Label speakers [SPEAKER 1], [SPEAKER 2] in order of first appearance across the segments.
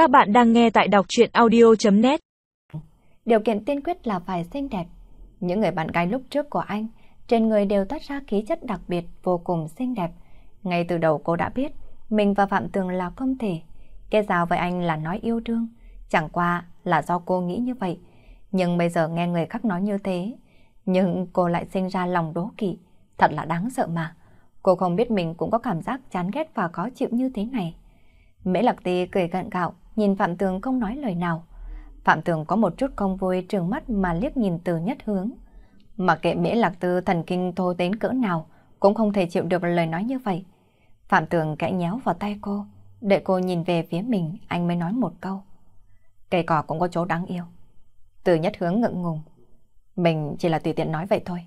[SPEAKER 1] Các bạn đang nghe tại đọc chuyện audio.net
[SPEAKER 2] Điều kiện tiên quyết là phải xinh đẹp. Những người bạn gái lúc trước của anh, trên người đều toát ra khí chất đặc biệt vô cùng xinh đẹp. Ngay từ đầu cô đã biết, mình và Phạm Tường là không thể. Kết giao với anh là nói yêu đương, chẳng qua là do cô nghĩ như vậy. Nhưng bây giờ nghe người khác nói như thế, nhưng cô lại sinh ra lòng đố kỵ, thật là đáng sợ mà. Cô không biết mình cũng có cảm giác chán ghét và khó chịu như thế này. Mễ Lạc Ti cười gặn gạo, nhìn Phạm Tường không nói lời nào. Phạm Tường có một chút không vui trường mắt mà liếc nhìn từ nhất hướng. Mà kệ Mễ Lạc Tư thần kinh thô đến cỡ nào, cũng không thể chịu được lời nói như vậy. Phạm Tường kẽ nhéo vào tay cô, để cô nhìn về phía mình, anh mới nói một câu. Cây cỏ cũng có chỗ đáng yêu. Từ nhất hướng ngượng ngùng. Mình chỉ là tùy tiện nói vậy thôi.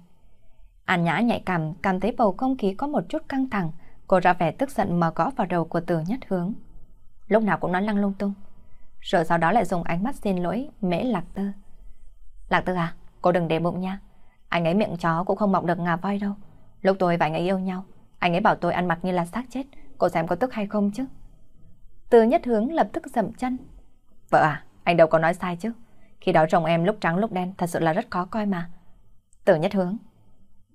[SPEAKER 2] An Nhã nhạy cảm, cảm thấy bầu không khí có một chút căng thẳng. Cô ra vẻ tức giận mà gõ vào đầu của từ nhất hướng. Lúc nào cũng nói lăng lung tung. Rồi sau đó lại dùng ánh mắt xin lỗi mễ lạc tư. Lạc tư à, cô đừng để bụng nha. Anh ấy miệng chó cũng không mọc được ngà voi đâu. Lúc tôi và anh ấy yêu nhau, anh ấy bảo tôi ăn mặc như là xác chết. Cô xem có tức hay không chứ? Từ nhất hướng lập tức dậm chân. Vợ à, anh đâu có nói sai chứ. Khi đó chồng em lúc trắng lúc đen thật sự là rất khó coi mà. Từ nhất hướng.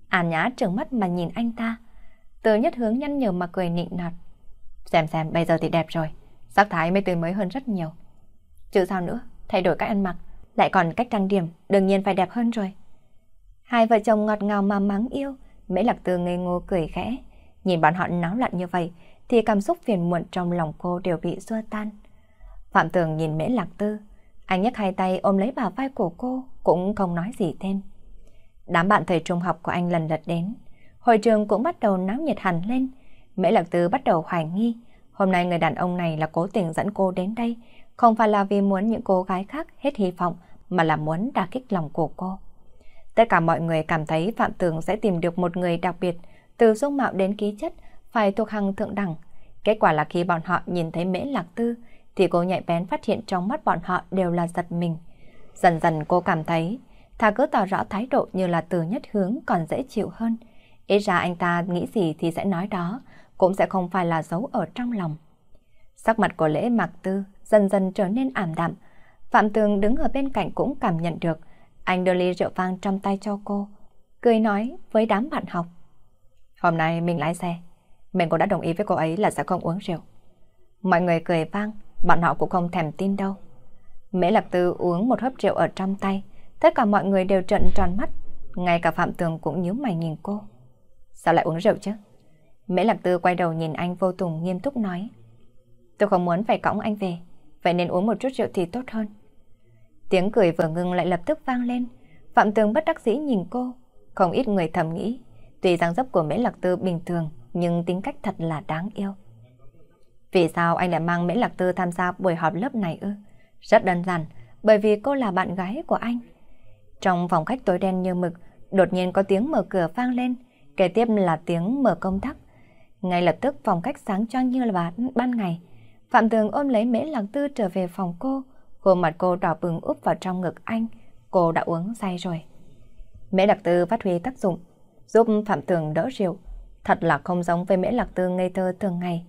[SPEAKER 2] An nhã trừng mắt mà nhìn anh ta. Từ nhất hướng nhăn nhở mà cười nịnh nọt. Xem xem bây giờ thì đẹp rồi. Sắc thái mới tươi mới hơn rất nhiều. Chứ sao nữa, thay đổi cách ăn mặc, lại còn cách trang điểm, đương nhiên phải đẹp hơn rồi. Hai vợ chồng ngọt ngào mà mắng yêu, Mễ Lạc Tư ngây ngô cười khẽ. Nhìn bọn họ náo loạn như vậy, thì cảm xúc phiền muộn trong lòng cô đều bị xua tan. Phạm Tường nhìn Mễ Lạc Tư, anh nhấc hai tay ôm lấy bà vai của cô, cũng không nói gì thêm. Đám bạn thời trung học của anh lần lượt đến. Hội trường cũng bắt đầu náo nhiệt hẳn lên. Mễ Lạc Tư bắt đầu hoài nghi. Hôm nay người đàn ông này là cố tình dẫn cô đến đây, không phải là vì muốn những cô gái khác hết hy vọng, mà là muốn đả kích lòng của cô. Tất cả mọi người cảm thấy Phạm Tường sẽ tìm được một người đặc biệt, từ dung mạo đến khí chất, phải thuộc hàng thượng đẳng. Kết quả là khi bọn họ nhìn thấy Mễ Lạc Tư, thì cô nhạy bén phát hiện trong mắt bọn họ đều là giật mình. Dần dần cô cảm thấy, thà cứ tỏ rõ thái độ như là từ nhất hướng còn dễ chịu hơn. Ít ra anh ta nghĩ gì thì sẽ nói đó, cũng sẽ không phải là giấu ở trong lòng. Sắc mặt của lễ mạc tư dần dần trở nên ảm đạm. Phạm Tường đứng ở bên cạnh cũng cảm nhận được. Anh đưa ly rượu vang trong tay cho cô, cười nói với đám bạn học. Hôm nay mình lái xe, mình cũng đã đồng ý với cô ấy là sẽ không uống rượu. Mọi người cười vang, bọn họ cũng không thèm tin đâu. Mễ Lạc Tư uống một hớp rượu ở trong tay, tất cả mọi người đều trợn tròn mắt, ngay cả Phạm Tường cũng nhíu mày nhìn cô. Sao lại uống rượu chứ? Mễ Lạc Tư quay đầu nhìn anh vô tùng nghiêm túc nói. Tôi không muốn phải cõng anh về, vậy nên uống một chút rượu thì tốt hơn. Tiếng cười vừa ngưng lại lập tức vang lên. Phạm Tường bất đắc dĩ nhìn cô. Không ít người thầm nghĩ, tuy dáng dấp của Mễ Lạc Tư bình thường, nhưng tính cách thật là đáng yêu. Vì sao anh lại mang Mễ Lạc Tư tham gia buổi họp lớp này ư? Rất đơn giản, bởi vì cô là bạn gái của anh. Trong phòng khách tối đen như mực, đột nhiên có tiếng mở cửa vang lên, kế tiếp là tiếng mở công tắc. Ngay lập tức phòng khách sáng cho như là ban ngày. Phạm Tường ôm lấy Mễ Lạc Tư trở về phòng cô, khuôn mặt cô đỏ bừng úp vào trong ngực anh. Cô đã uống say rồi. Mễ Lạc Tư phát huy tác dụng, giúp Phạm Tường đỡ rượu. Thật là không giống với Mễ Lạc Tư ngây thơ thường ngày.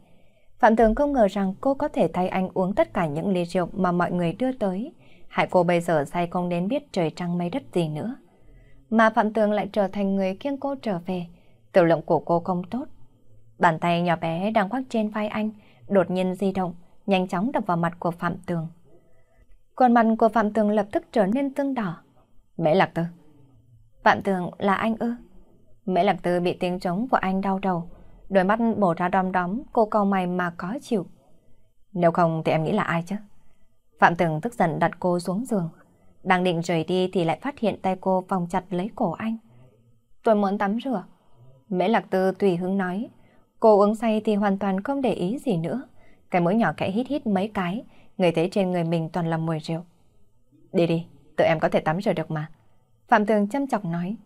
[SPEAKER 2] Phạm Tường không ngờ rằng cô có thể thay anh uống tất cả những ly rượu mà mọi người đưa tới. Hại cô bây giờ say không đến biết trời trăng mây đất gì nữa. Mà Phạm Tường lại trở thành người kiêng cô trở về. Tiểu lượng của cô không tốt. Bàn tay nhỏ bé đang khoác trên vai anh, đột nhiên di động, nhanh chóng đập vào mặt của Phạm Tường. Khuôn mặt của Phạm Tường lập tức trở nên tương đỏ. Mễ Lạc Tư. Phạm Tường là anh ư? Mễ Lạc Tư bị tiếng trống của anh đau đầu. Đôi mắt bổ ra đom đóm, cô cau mày mà có chịu. Nếu không thì em nghĩ là ai chứ? Phạm Tường tức giận đặt cô xuống giường. Đang định rời đi thì lại phát hiện tay cô vòng chặt lấy cổ anh. Tôi muốn tắm rửa. Mễ Lạc Tư tùy hứng nói. Cô uống say thì hoàn toàn không để ý gì nữa. Cái mũi nhỏ kẽ hít hít mấy cái, người thấy trên người mình toàn là mùi rượu. Đi đi, tự em có thể tắm rửa được mà. Phạm Tường chăm chọc nói.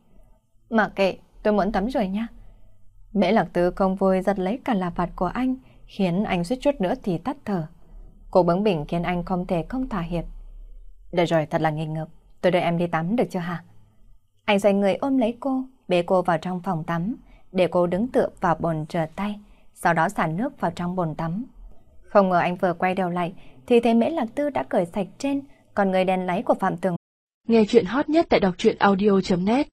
[SPEAKER 2] Mà kệ, tôi muốn tắm rồi nha. Mễ Lạc Tư không vui giật lấy cả là vạt của anh, khiến anh suýt chút nữa thì tắt thở. Cô bướng bỉnh khiến anh không thể không thỏa hiệp. Được rồi, thật là nghi ngợp. Tôi đợi em đi tắm được chưa hả? Anh xoay người ôm lấy cô, bế cô vào trong phòng tắm, để cô đứng tựa vào bồn rửa tay, sau đó xả nước vào trong bồn tắm. Không ngờ anh vừa quay đầu lại thì thấy Mễ Lạc Tư đã cởi sạch trên, còn người đèn láy của Phạm Tường.
[SPEAKER 3] Nghe chuyện hot nhất tại đọc truyện audio.net